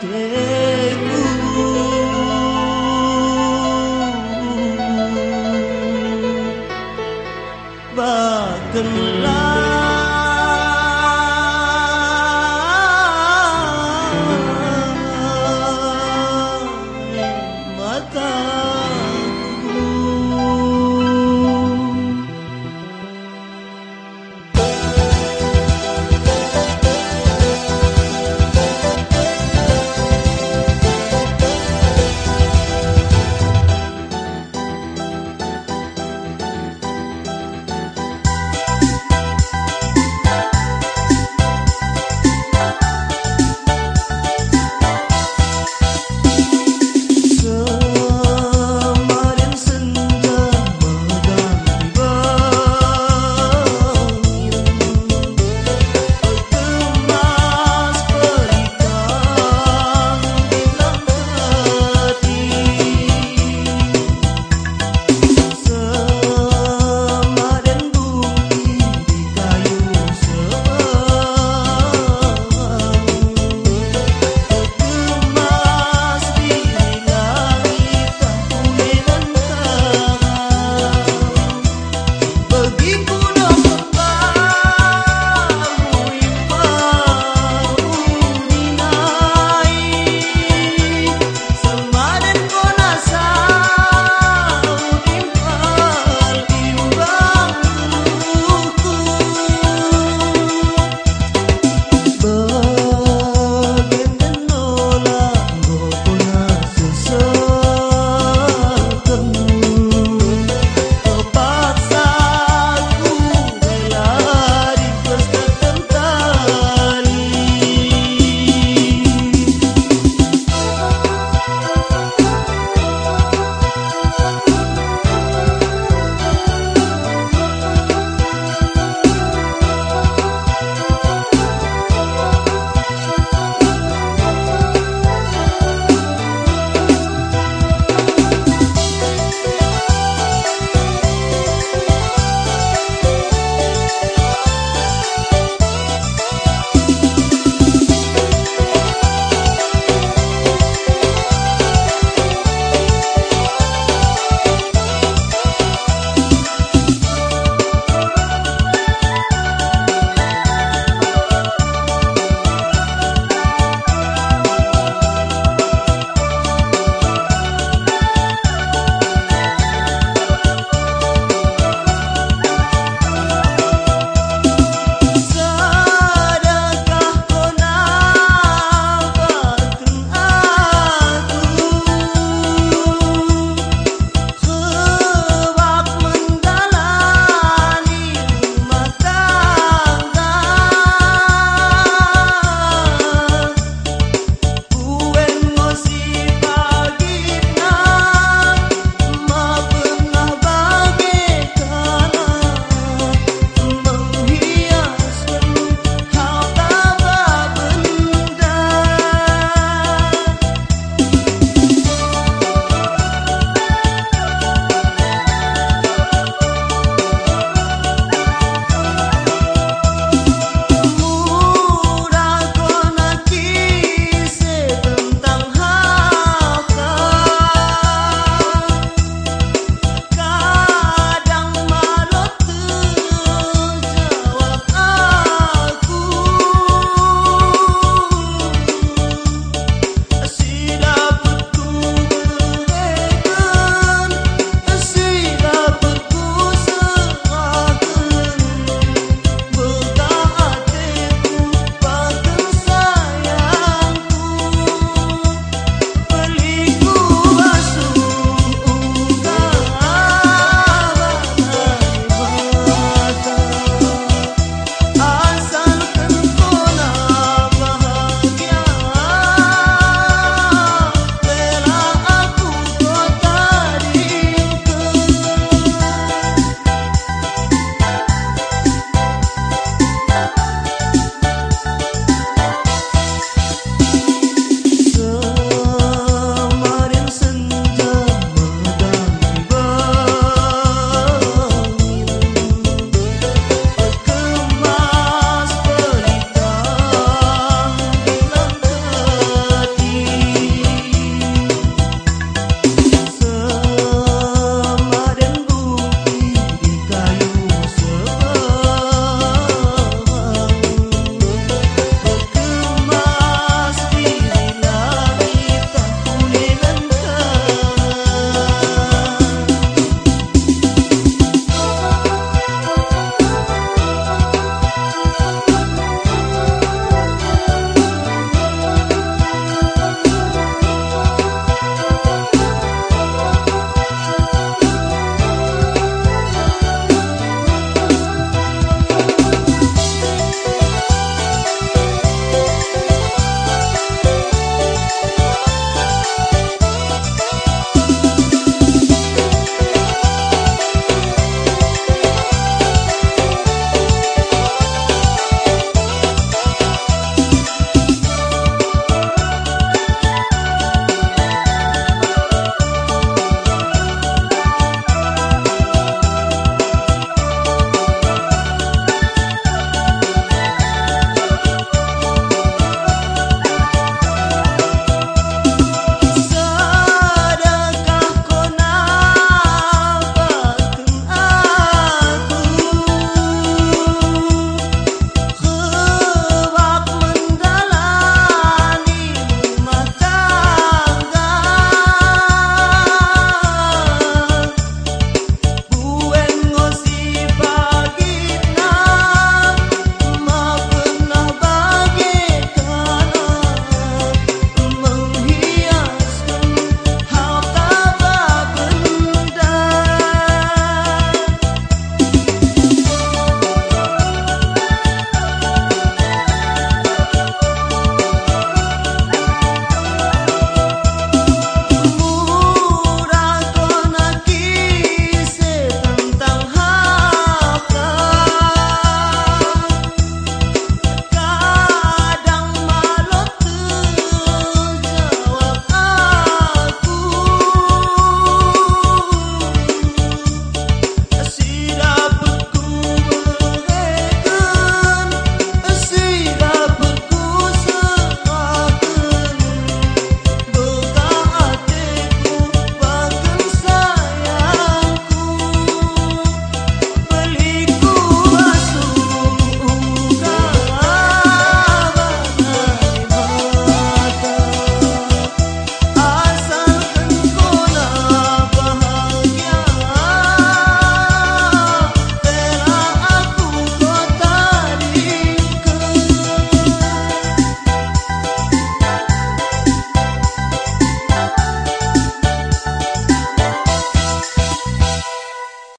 day.